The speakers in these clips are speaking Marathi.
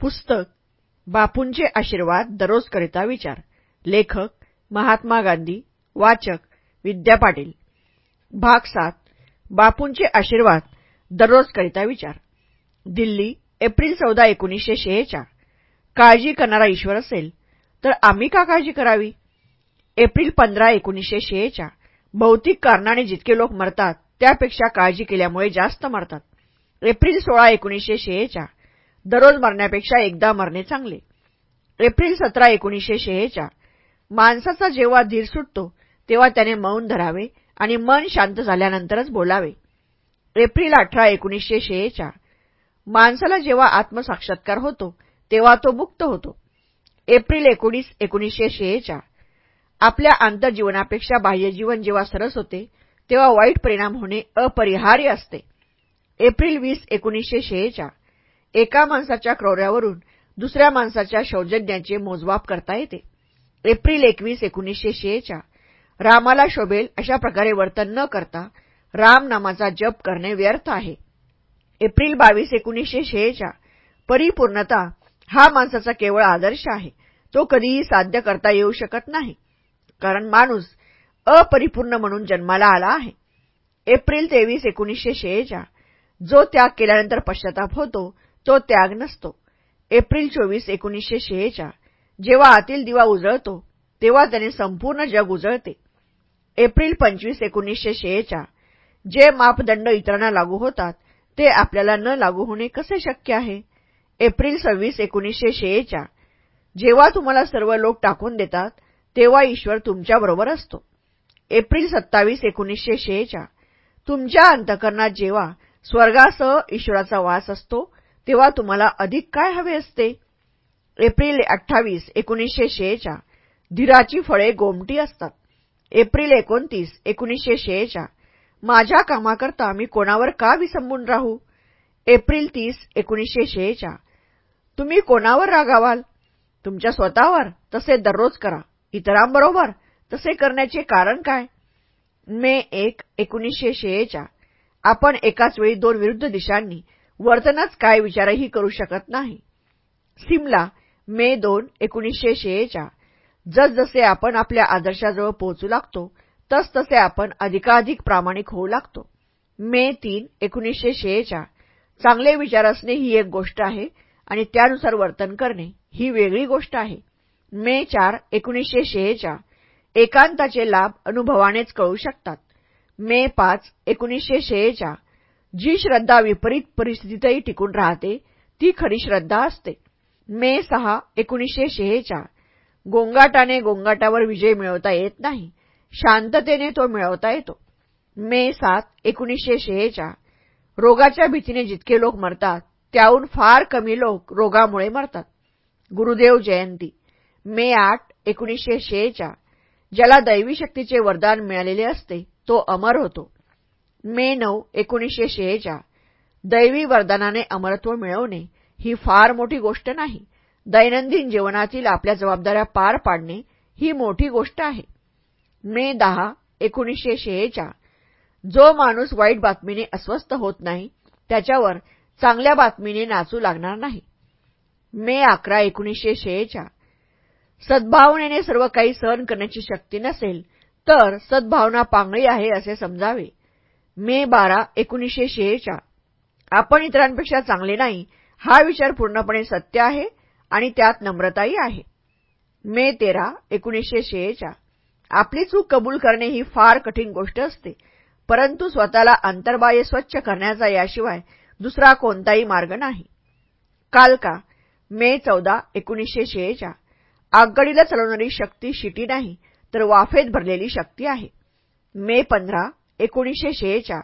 पुस्तक बापूंचे आशीर्वाद दररोज करिता विचार. लेखक महात्मा गांधी वाचक विद्या पाटील. भाग सात बापूंचे आशीर्वाद दररोज करिता विचार. दिल्ली एप्रिल चौदा एकोणीसशे शेहेचाळ. काळजी करणारा ईश्वर असेल तर आम्ही का काळजी करावी? एप्रिल पंधरा एकोणीसशे शेहेचाळ. भौतिक कारणाने जितके लोक मरतात त्यापेक्षा काळजी केल्यामुळे जास्त मरतात. एप्रिल सोळा एकोणीसशे शेहेचाळ. दररोज मरण्यापेक्षा एकदा मरणे चांगले. एप्रिल सतरा एकोणीसशे शेहेच्या माणसाचा जेव्हा धीर सुटतो तेव्हा त्याने मौन धरावे आणि मन शांत झाल्यानंतरच बोलावे. एप्रिल अठरा एकोणीसशे शेहेच्या माणसाला जेव्हा आत्मसाक्षात्कार होतो तेव्हा तो मुक्त होतो. एप्रिल एकोणीस एकोणीसशे शेहेच्या आपल्या आंतरजीवनापेक्षा बाह्यजीवन जेव्हा सरस होते तेव्हा वाईट परिणाम होणे अपरिहार्य असते. एप्रिल वीस एकोणीसशे शेहेच्या एका माणसाच्या क्रौर्यावरून दुसऱ्या माणसाच्या सौजन्याचे मोजमाप करता येते. एप्रिल एकवीस एकोणीसशे शेच्या रामाला शोभेल अशा प्रकारे वर्तन न करता राम नामाचा जप करणे व्यर्थ आहे. एप्रिल बावीस एकोणीसशे शेच्या परिपूर्णता हा माणसाचा केवळ आदर्श आहे. तो कधीही साध्य करता येऊ शकत नाही. कारण माणूस अपरिपूर्ण म्हणून जन्माला आला आहे. एप्रिल तेवीस एकोणीसशे शेच्या जो त्याग केल्यानंतर पश्चाताप होतो तो त्याग नसतो. एप्रिल चोवीस एकोणीसशे शेहेचाळ जेव्हा आतील दिवा उजळतो तेव्हा त्याने संपूर्ण जग उजळते. एप्रिल पंचवीस एकोणीसशे शेहेचाळ जे मापदंड इतरांना लागू होतात ते आपल्याला न लागू होणे कसे शक्य आहे? एप्रिल सव्वीस एकोणीसशे शेहेचाळ जेव्हा तुम्हाला सर्व लोक टाकून देतात तेव्हा ईश्वर तुमच्याबरोबर असतो. एप्रिल सत्तावीस एकोणीसशे शेहेचाळ तुमच्या अंतकरणात जेव्हा स्वर्गासह ईश्वराचा वास असतो तेव्हा तुम्हाला अधिक काय हवे असते? एप्रिल अठ्ठावीस एकोणीसशे शेच्या धीराची फळे गोमटी असतात. एप्रिल एकोणतीस एकोणीसशे शेच्या माझ्या कामाकरता मी कोणावर का विसंबून राहू? एप्रिल तीस एकोणीसशे शेच्या तुम्ही कोणावर रागावाल? तुमच्या स्वतःवर. तसे दररोज करा. इतरांबरोबर. तसे करण्याचे कारण काय? मे एक एकोणीसशे शेच्या आपण एकाच वेळी दोन विरुद्ध दिशांनी वर्तनच काय विचारही करू शकत नाही. सिमला मे दोन एकोणीसशे शेच्या जसजसे आपण आपल्या आदर्शाजवळ पोहोचू लागतो तसतसे आपण अधिकाधिक प्रामाणिक होऊ लागतो. मे तीन एकोणीसशे शेच्या चांगले विचार असणे ही एक गोष्ट आहे आणि त्यानुसार वर्तन करणे ही वेगळी गोष्ट आहे. मे चार एकोणीसशे शेच्या एकांताचे लाभ अनुभवानेच कळू शकतात. मे पाच एकोणीसशे शेच्या जी श्रद्धा विपरीत परिस्थितीतही टिकून राहते ती खरी श्रद्धा असते. मे सहा एकोणीसशे शेहेचाळ. गोंगाटाने गोंगाटावर विजय मिळवता येत नाही. शांततेने तो मिळवता येतो. मे सात एकोणीसशे शेहेचाळ. रोगाच्या भीतीने जितके लोक मरतात त्याहून फार कमी लोक रोगामुळे मरतात. गुरुदेव जयंती. मे आठ एकोणीसशे शेहेचाळ. ज्याला दैवी शक्तीचे वरदान मिळालेले असते तो अमर होतो. मे नऊ एकोणीसशे शेहेच्या दैवी वरदानाने अमरत्व मिळवणे ही फार मोठी गोष्ट नाही. दैनंदिन जीवनातील आपल्या जबाबदाऱ्या पार पाडणे ही मोठी गोष्ट आहे. मे दहा एकोणीसशे शेहेच्या जो माणूस वाईट बातमीने अस्वस्थ होत नाही त्याच्यावर चांगल्या बातमीने नाचू लागणार नाही. मे अकरा एकोणीसशे शेहेच्या सद्भावनेने सर्व काही सहन करण्याची शक्ती नसेल तर सद्भावना पांगळी आहे असे समजावे. मे बारा एकोणीसशे शेहेचाळ. आपण इतरांपेक्षा चांगले नाही हा विचार पूर्णपणे सत्य आहे आणि त्यात नम्रताही आहे. मे तेरा एकोणीसशे शेहेचाळ. आपली चूक कबूल करणे ही फार कठीण गोष्ट असते परंतु स्वतःला अंतर्बाह्य स्वच्छ करण्याचा याशिवाय दुसरा कोणताही मार्ग नाही. कालका मे चौदा एकोणीसशे शेहेचाळ. आगगाडीला चालवणारी शक्ती शिटी नाही तर वाफेत भरलेली शक्ती आहे. मे पंधरा एकोणीसशे शेच्या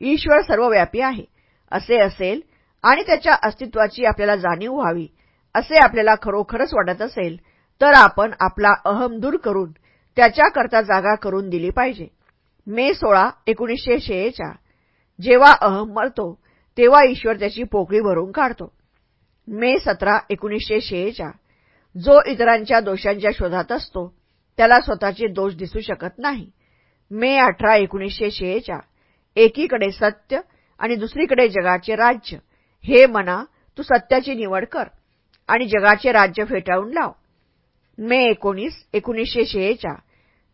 ईश्वर सर्वव्यापी आहे. असे असेल आणि त्याच्या अस्तित्वाची आपल्याला जाणीव व्हावी असे आपल्याला खरोखरच वाटत असेल तर आपण आपला अहम दूर करून त्याच्याकरता जागा करून दिली पाहिजे. मे सोळा एकोणीसशे शेच्या जेव्हा अहम मरतो तेव्हा ईश्वर त्याची पोकळी भरून काढतो. मे सतरा एकोणीसशे शेच्या जो इतरांच्या दोषांच्या शोधात असतो त्याला स्वतःचे दोष दिसू शकत नाही. मे अठरा एकोणीसशे शेहेचाळ. एकीकडे सत्य आणि दुसरीकडे जगाचे राज्य. हे मना तू सत्याची निवड कर आणि जगाचे राज्य फेटाळून लाव. मे एकोणीस एकोणीसशे शेहेच्या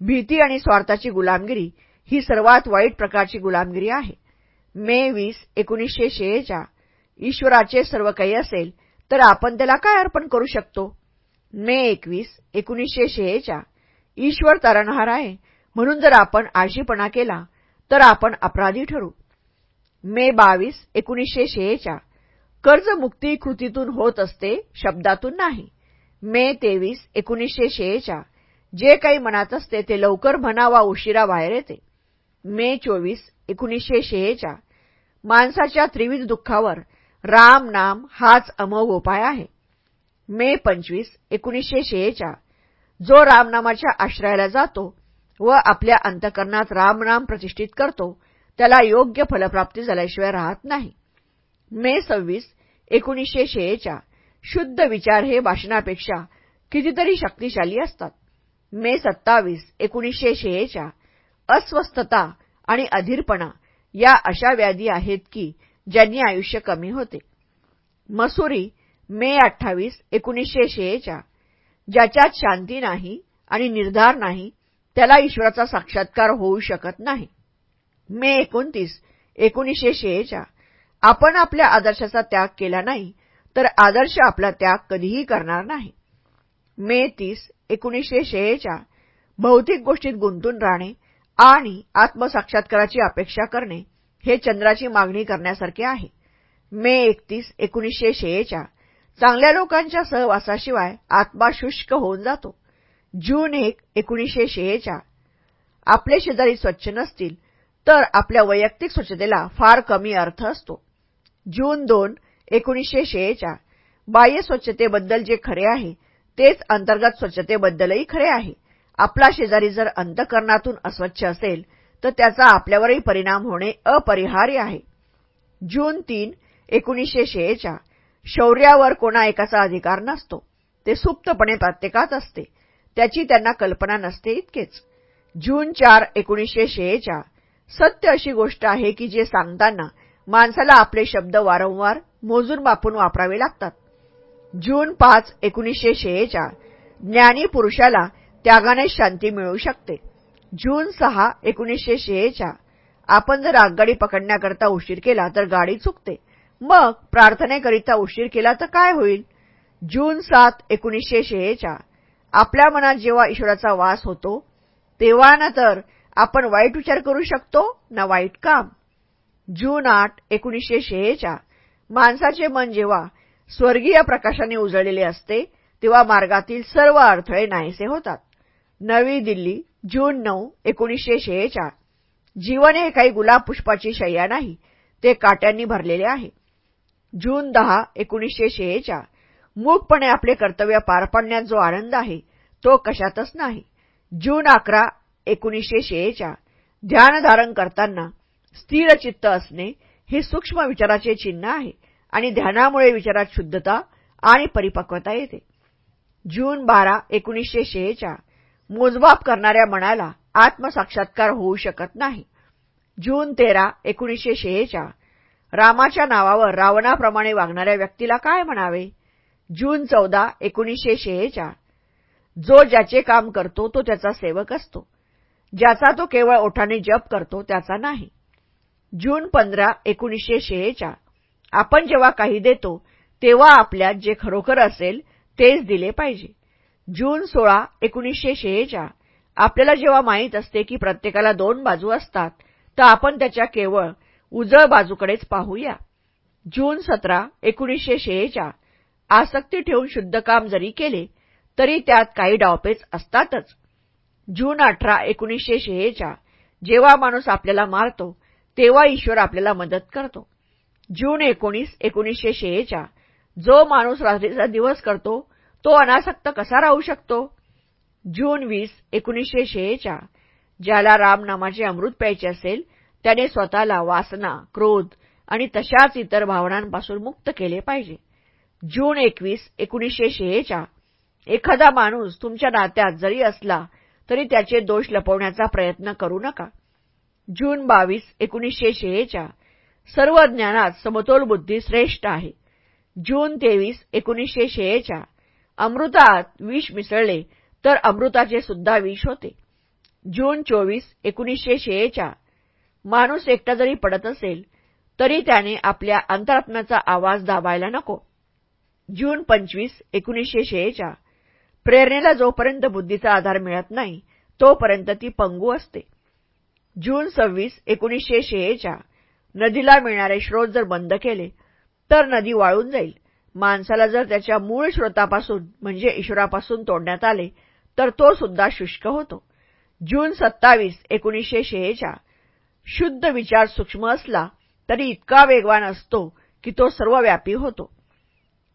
भीती आणि स्वार्थाची गुलामगिरी ही सर्वात वाईट प्रकारची गुलामगिरी आहे. मे वीस एकोणीसशे शेहेच्या ईश्वराचे सर्व काही असेल तर आपण त्याला काय अर्पण करू शकतो? मे एकवीस एकोणीसशे शेहेच्या ईश्वर तारणहार आहे. म्हणून जर आपण आळशीपणा केला तर आपण अपराधी ठरू. मे बावीस एकोणीसशे शेहेच्या कर्जमुक्ती कृतीतून होत असते शब्दातून नाही. मे तेवीस एकोणीसशे शेहेच्या जे काही मनात असते ते लवकर म्हणा वा उशिरा बाहेर येते. मे चोवीस एकोणीसशे शेहेच्या माणसाच्या त्रिविध दुःखावर राम नाम हाच अमोघ उपाय आहे. मे पंचवीस एकोणीसशे शेहेच्या जो रामनामाच्या आश्रयाला जातो व आपल्या अंतकरणात रामराम प्रतिष्ठित करतो त्याला योग्य फलप्राप्ती झाल्याशिवाय राहत नाही. मे सव्वीस एकोणीसशे शेच्या शुद्ध विचार हे भाषणापेक्षा कितीतरी शक्तिशाली असतात. मे सत्तावीस एकोणीसशे शेच्या अस्वस्थता आणि अधीरपणा या अशा व्याधी आहेत की ज्यांनी आयुष्य कमी होते. मसुरी मे अठ्ठावीस एकोणीसशे शेच्या ज्याच्यात शांती नाही आणि निर्धार नाही त्याला ईश्वराचा साक्षात्कार होऊ शकत नाही. मे एकोणतीस एकोणीसशे शेहेच्या. आपण आपल्या आदर्शाचा त्याग केला नाही तर आदर्श आपला त्याग कधीही करणार नाही. मे तीस एकोणीसशे शेहेच्या. भौतिक गोष्टीत गुंतून राहणे आणि आत्मसाक्षात्काराची अपेक्षा करणे हे चंद्राची मागणी करण्यासारखे आहे. मे एकतीस एकोणीसशे शेहेच्या. चांगल्या लोकांच्या सहवासाशिवाय आत्मा शुष्क होऊन जातो. जून एक एकोणीसशे शेहेच्या आपले शेजारी स्वच्छ नसतील तर आपल्या वैयक्तिक स्वच्छतेला फार कमी अर्थ असतो. जून दोन एकोणीसशे शेहेच्या बाह्य स्वच्छतेबद्दल जे खरे आहे तेच अंतर्गत स्वच्छतेबद्दलही खरे आहे. आपला शेजारी जर अंतकरणातून अस्वच्छ असेल तर त्याचा आपल्यावरही परिणाम होणे अपरिहार्य आहे. जून तीन एकोणीसशे शेहेच्या शौर्यावर कोणा एकाचा अधिकार नसतो. ते सुप्तपणे प्रत्येकात असते. त्याची त्यांना कल्पना नसते इतकेच. जून चार एकोणीसशे शेहेच्या सत्य अशी गोष्ट आहे की जे सांगताना माणसाला आपले शब्द वारंवार मोजून मापून वापरावे लागतात. जून पाच एकोणीसशे शेहेच्या ज्ञानी पुरुषाला त्यागाने शांती मिळू शकते. जून सहा एकोणीसशे शेहेच्या आपण जर आगगाडी पकडण्याकरता उशीर केला तर गाडी चुकते. मग प्रार्थनेकरिता उशीर केला तर काय होईल? जून सात एकोणीसशे शेहेच्या आपल्या मनात जेव्हा ईश्वराचा वास होतो तेव्हा ना तर आपण वाईट विचार करू शकतो ना वाईट काम. जून आठ एकोणीसशे शेहेच्या. माणसाचे मन जेव्हा स्वर्गीय प्रकाशाने उजळलेले असते तेव्हा मार्गातील सर्व अडथळे नाहीसे होतात. नवी दिल्ली जून नऊ एकोणीसशे शेहेच्या. जीवन हे काही गुलाब पुष्पाची शय्या नाही ते काट्यांनी भरलेले आहे. जून दहा एकोणीसशे शेहेच्या. मूकपणे आपले कर्तव्य पार पाडण्यात जो आनंद आहे तो कशातच नाही. जून अकरा एकोणीसशे शेहेच्या ध्यानधारण करताना स्थिर चित्त असणे हे सूक्ष्म विचाराचे चिन्ह आहे आणि ध्यानामुळे विचारात शुद्धता आणि परिपक्वता येते. जून बारा एकोणीसशे शेहेच्या मोजमाप करणाऱ्या मनाला आत्मसाक्षात्कार होऊ शकत नाही. जून तेरा एकोणीसशे शेहेच्या रामाच्या नावावर रावणाप्रमाणे वागणाऱ्या व्यक्तीला काय म्हणावे? जून चौदा एकोणीसशे शेहेचाळ. जो ज्याचे काम करतो तो त्याचा सेवक असतो. ज्याचा तो केवळ ओठाने जप करतो त्याचा नाही. जून पंधरा एकोणीसशे शेहेचाळ. आपण जेव्हा काही देतो तेव्हा आपल्यात जे खरोखर असेल तेच दिले पाहिजे. जून सोळा एकोणीसशे शेहेचाळ. आपल्याला जेव्हा माहीत असते की प्रत्येकाला दोन बाजू असतात तर आपण त्याच्या केवळ उजळ बाजूकडेच पाहूया. जून सतरा एकोणीसशे शेहेचाळ. आसक्ती ठेवून शुद्ध काम जरी केले तरी त्यात काही डावपेच असतातच. जून अठरा एकोणीसशे शेहेच्या जेव्हा माणूस आपल्याला मारतो तेव्हा ईश्वर आपल्याला मदत करतो. जून एकोणीस एकोणीसशे शेहेच्या जो माणूस रात्रीचा दिवस करतो तो अनासक्त कसा राहू शकतो? जून वीस एकोणीसशे शेहेच्या ज्याला रामनामाचे अमृत प्यायचे असेल त्याने स्वतःला वासना क्रोध आणि तशाच इतर भावनांपासून मुक्त केले पाहिजे. जून एकवीस एकोणीसशे शेहेच्या एखादा माणूस तुमच्या नात्यात जरी असला तरी त्याचे दोष लपवण्याचा प्रयत्न करू नका. जून बावीस एकोणीसशे शेहेच्या सर्व ज्ञानात समतोल बुद्धी श्रेष्ठ आहे. जून तेवीस एकोणीसशे शेहेच्या अमृतात विष मिसळले तर अमृताचे सुद्धा विष होते. जून चोवीस एकोणीसशे शेहेच्या माणूस एकटा जरी पडत असेल तरी त्याने आपल्या अंतरात्म्याचा आवाज दाबायला नको. जून पंचवीस एकोणीसशे शेच्या प्रेरणेला जोपर्यंत बुद्धीचा आधार मिळत नाही तोपर्यंत ती पंगू असते. जून सव्वीस एकोणीसशे शेच्या नदीला मिळणारे स्रोत जर बंद केले तर नदी वाळून जाईल. माणसाला जर त्याच्या मूळ स्रोतापासून म्हणजे ईश्वरापासून तोडण्यात आले तर तो सुद्धा शुष्क होतो. जून सत्तावीस एकोणीसशे शेच्या शुद्ध विचार सूक्ष्म असला तरी इतका वेगवान असतो की तो सर्वव्यापी होतो.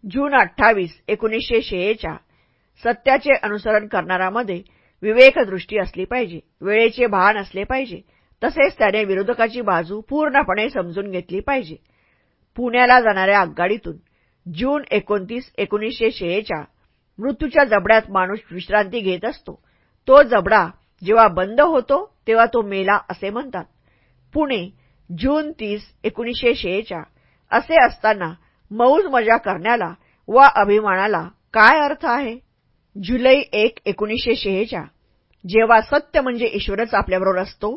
जून अठ्ठावीस एकोणीसशे शेच्या सत्याचे अनुसरण करणारामध्ये विवेकदृष्टी असली पाहिजे वेळेचे भान असले पाहिजे तसेच त्याने विरोधकाची बाजू पूर्णपणे समजून घेतली पाहिजे. पुण्याला जाणाऱ्या आगगाडीतून जून एकोणतीस एकोणीसशे शेच्या मृत्यूच्या जबड्यात माणूस विश्रांती घेत असतो. तो जबडा जेव्हा बंद होतो तेव्हा तो मेला असे म्हणतात. पुणे जून तीस एकोणीसशे शेच्या असे असताना मौज मजा करण्याला वा अभिमानाला काय अर्थ आहे? जुलै एक एकोणीसशे शेहेच्या. जेव्हा सत्य म्हणजे ईश्वरच आपल्याबरोबर असतो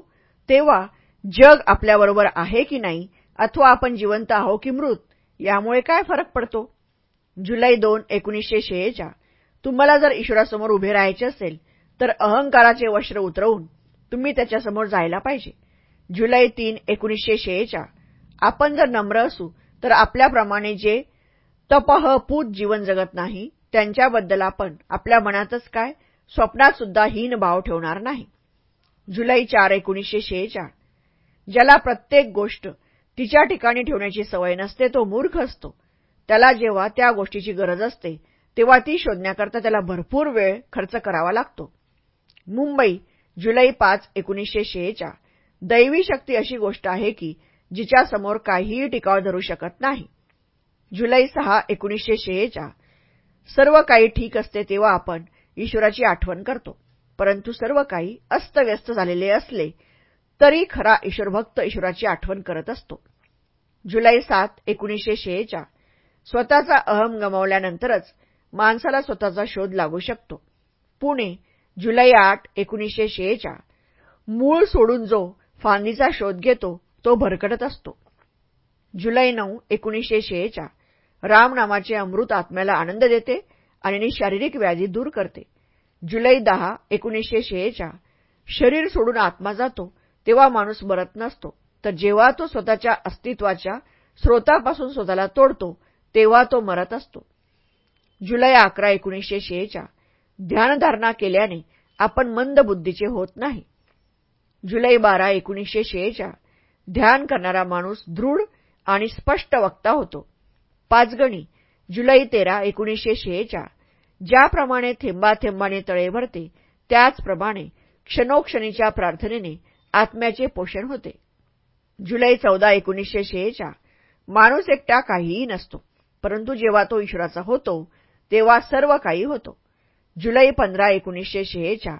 तेव्हा जग आपल्याबरोबर आहे की नाही अथवा आपण जिवंत आहो की मृत यामुळे काय फरक पडतो? जुलै दोन एकोणीसशे शेहेच्या. तुम्हाला जर ईश्वरासमोर उभे राहायचे असेल तर अहंकाराचे वस्त्र उतरवून तुम्ही त्याच्यासमोर जायला पाहिजे. जुलै तीन एकोणीसशे शेहेच्या. आपण जर नम्र असू तर आपल्याप्रमाणे जे तपहपूत जीवन जगत नाही त्यांच्याबद्दल आपण आपल्या मनातच काय? स्वप्नात सुद्धा हीन भाव ठेवणार नाही. जुलै चार एकोणीसशे शेहेचाळ ज्याला प्रत्येक गोष्ट तिच्या ठिकाणी ठेवण्याची सवय नसते तो मूर्ख असतो. त्याला जेव्हा त्या गोष्टीची गरज असते तेव्हा ती शोधण्याकरता त्याला भरपूर वेळ खर्च करावा लागतो. मुंबई जुलै पाच एकोणीसशे शेहेचाळ दैवी शक्ती अशी गोष्ट आहे की जिच्यासमोर काहीही टिकाव धरू शकत नाही. जुलै सहा एकोणीसशे शेहेच्या सर्व काही ठीक असते तेव्हा आपण ईश्वराची आठवण करतो. परंतु सर्व काही अस्तव्यस्त झालेले असले तरी खरा ईश्वरभक्त ईश्वराची आठवण करत असतो. जुलै सात एकोणीसशे शेहेच्या स्वतःचा अहम गमावल्यानंतरच माणसाला स्वतःचा शोध लागू शकतो. पुणे जुलै आठ एकोणीसशे शेहेच्या मूळ सोडून जो फांदीचा शोध घेतो तो भरकटत असतो. जुलै नऊ एकोणीसशे शेच्या रामनामाचे अमृत आत्म्याला आनंद देते आणि शारीरिक व्याधी दूर करते. जुलै दहा एकोणीसशे शेच्या शरीर सोडून आत्मा जातो तेव्हा माणूस मरत नसतो. तर जेव्हा तो स्वतःच्या अस्तित्वाच्या स्रोतापासून स्वतःला तोडतो तेव्हा तो मरत असतो. जुलै अकरा एकोणीसशे शेच्या ध्यानधारणा केल्याने आपण मंद बुद्धीचे होत नाही. जुलै बारा एकोणीसशे शेच्या ध्यान करणारा माणूस दृढ आणि स्पष्ट वक्ता होतो. पाचगणी जुलै तेरा एकोणीसशे शेहेच्या ज्याप्रमाणे थेंबाथेंबाने तळे भरते त्याचप्रमाणे क्षणोक्षणीच्या प्रार्थनेने आत्म्याचे पोषण होते. जुलै चौदा एकोणीसशे शेहेच्या माणूस एकटा काहीही नसतो परंतु जेव्हा तो ईश्वराचा होतो तेव्हा सर्व काही होतो. जुलै पंधरा एकोणीसशे शेहेच्या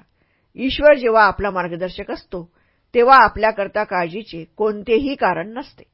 ईश्वर जेव्हा आपला मार्गदर्शक असतो तेव्हा आपल्याकरता काळजीचे कोणतेही कारण नसते.